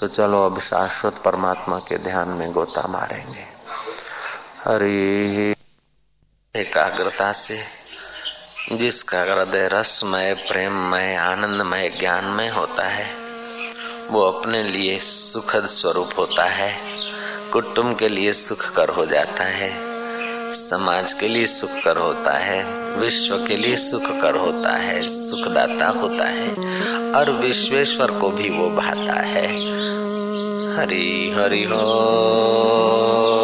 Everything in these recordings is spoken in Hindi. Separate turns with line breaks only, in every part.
तो चलो अब शाश्वत परमात्मा के ध्यान में गोता मारेंगे। हरि एकाग्रता से, जिसका हृदय रसमय, प्रेममय, आनंदमय, ज्ञानमय होता है, वो अपने लिए सुखद स्वरूप होता है, कुटुंब के लिए सुख कर हो जाता है, समाज के लिए सुख कर होता है, विश्व के लिए सुख कर होता है, सुखदाता होता है, और विश्वेश्वर को भी वो भाता है। हरि हरि हो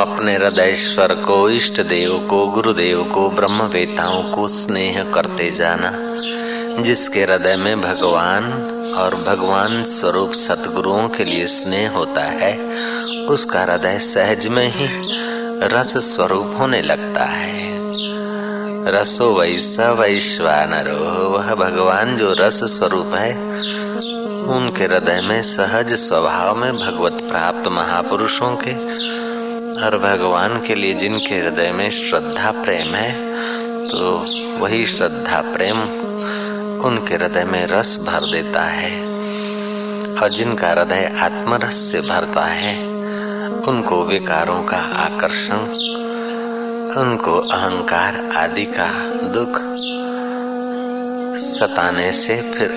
अपने हृदयश्वर को, इष्ट देव को, गुरुदेव को ब्रह्म वेताओं को स्नेह करते जाना, जिसके हृदय में भगवान और भगवान स्वरूप सतगुरुओं के लिए स्नेह होता है, उसका हृदय सहज में ही रस स्वरूप होने लगता है। रसो वैसा वैश्वानरो, वह भगवान जो रस स्वरूप है, उनके हृदय में सहज स्वभाव में भगवत प्राप्त महापुरुषों के और भगवान के लिए जिनके हृदय में श्रद्धा प्रेम है तो वही श्रद्धा प्रेम उनके हृदय में रस भर देता है। और जिनका हृदय आत्मरस से भरता है, उनको विकारों का आकर्षण, उनको अहंकार आदि का दुख सताने से फिर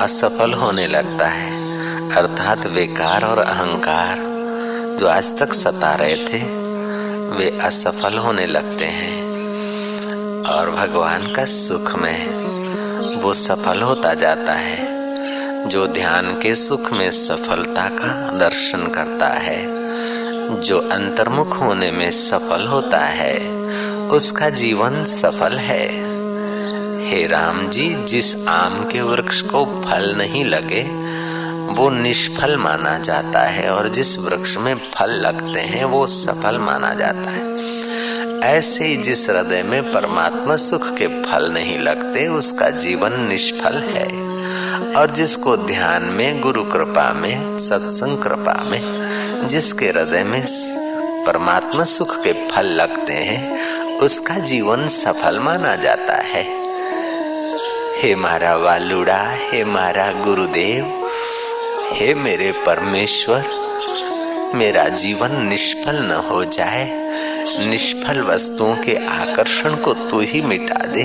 असफल होने लगता है। अर्थात विकार और अहंकार जो आज तक सता रहे थे, वे असफल होने लगते हैं। और भगवान का सुख में वो सफल होता जाता है, जो ध्यान के सुख में सफलता का दर्शन करता है, जो अंतर्मुख होने में सफल होता है, उसका जीवन सफल है। हे राम जी, जिस आम के वृक्ष को फल नहीं लगे वो निष्फल माना जाता है और जिस वृक्ष में फल लगते हैं, वो सफल माना जाता है। ऐसे ही जिस हृदय में परमात्मा सुख के फल नहीं लगते, उसका जीवन निष्फल है। और जिसको ध्यान में, गुरु कृपा में, सत्संग कृपा में, जिसके हृदय में परमात्मा सुख के फल लगते हैं, उसका जीवन सफल माना जाता है। हे मारा वालुड़ा, हे मारा गुरुदेव हे मेरे परमेश्वर, मेरा जीवन निष्फल न हो जाए। निष्फल वस्तुओं के आकर्षण को तू ही मिटा दे।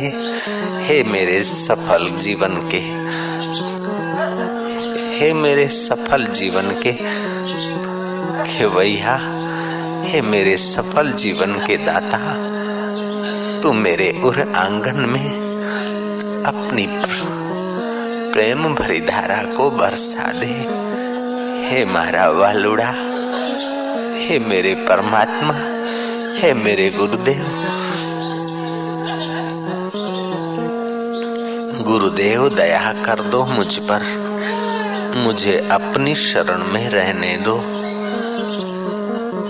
हे मेरे सफल जीवन के, हे मेरे सफल जीवन के खेवैया हे मेरे सफल जीवन के दाता, तू मेरे उर आँगन में अपनी प्रेम भरी धारा को बरसा दे। हे मारा वालुड़ा, हे मेरे परमात्मा, हे मेरे गुरुदेव। गुरुदेव, दया कर दो मुझ पर। मुझे अपनी शरण में रहने दो।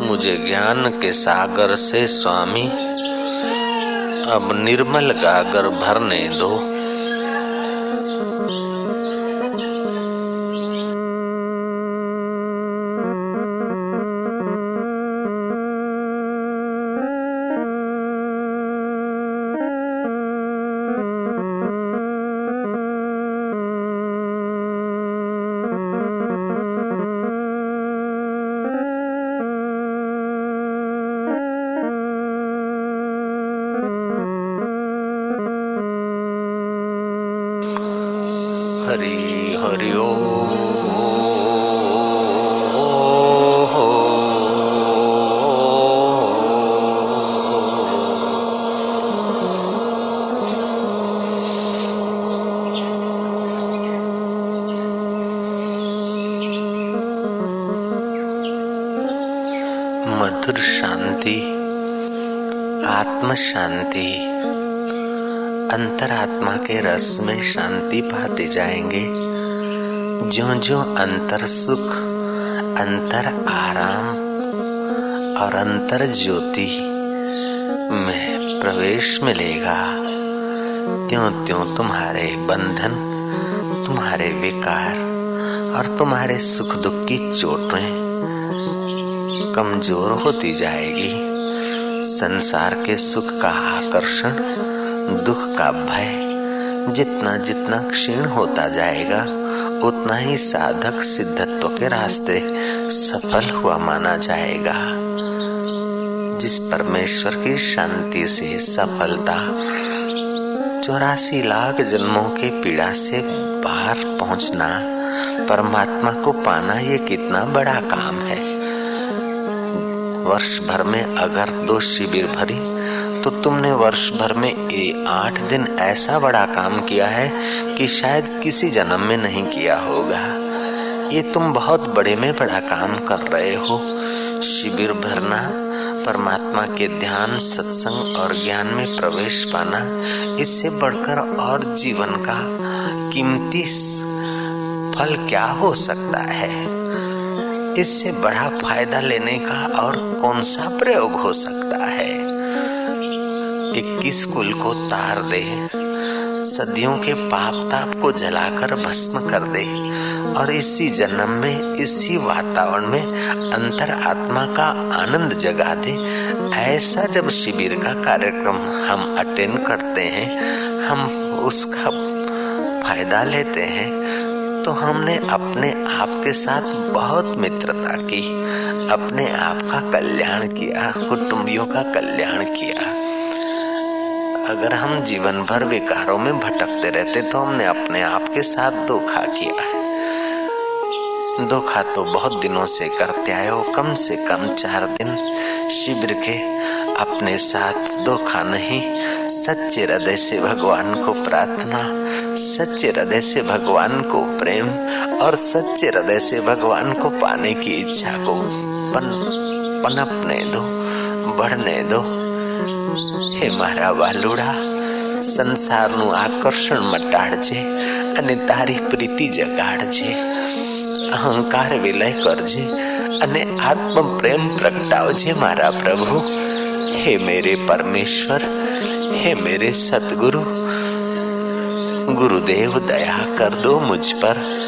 मुझे ज्ञान के सागर से स्वामी, अब निर्मल गागर भरने दो। हरि हरि ओ मधुर शांति आत्म शांति अंतरात्मा के रस में शांति पाते जाएँगे। जो जो अंतर सुख, अंतर आराम और अंतर ज्योति में प्रवेश मिलेगा। त्यों त्यों तुम्हारे बंधन, तुम्हारे विकार और तुम्हारे सुख दुख की चोटें कमज़ोर होती जाएगी। संसार के सुख का आकर्षण दुख का भय जितना जितना क्षीण होता जाएगा, उतना ही साधक सिद्धत्व के रास्ते सफल हुआ माना जाएगा। जिस परमेश्वर की शांति से सफलता, चौरासी लाख जन्मों के पीड़ा से बाहर पहुँचना, परमात्मा को पाना ये कितना बड़ा काम है। वर्ष भर में अगर दो शिविर भरी तो तुमने वर्ष भर में ये आठ दिन ऐसा बड़ा काम किया है कि शायद किसी जन्म में नहीं किया होगा। ये तुम बहुत बड़े में बड़ा काम कर रहे हो। शिविर भरना, परमात्मा के ध्यान, सत्संग और ज्ञान में प्रवेश पाना, इससे बढ़कर और जीवन का कीमती फल क्या हो सकता है? इससे बड़ा फ़ायदा लेने का और कौन सा प्रयोग हो सकता है? इक्कीस कुल को तार दे। सदियों के पाप ताप को जलाकर भस्म कर दे। और इसी जन्म में, इसी वातावरण में अंतर आत्मा का आनंद जगा दे। ऐसा जब शिविर का कार्यक्रम हम अटेंड करते हैं, हम उसका फ़ायदा लेते हैं तो हमने अपने आप के साथ बहुत मित्रता की, अपने आप का कल्याण किया, कुटुंबियों का कल्याण किया। अगर हम जीवन भर विकारों में भटकते रहते तो हमने अपने आप के साथ धोखा किया है। धोखा तो बहुत दिनों से करते आए हो, कम से कम चार दिन शिविर के अपने साथ धोखा नहीं, सच्चे हृदय से भगवान को प्रार्थना, सच्चे हृदय से भगवान को प्रेम और सच्चे हृदय से भगवान को पाने की इच्छा को पन, पनपने दो, बढ़ने दो। હે મારા વાલુડા સંસારનું આકર્ષણ મટાડજે અને તારી પ્રીતિ જગાડજે અહંકાર વિલય કરજે અને આત્મ પ્રેમ પ્રગટાવજે મારા પ્રભુ હે મેરે પરમેશ્વર હે મેરે સતગુરુ ગુરુદેવ દયા કર દો મુझ પર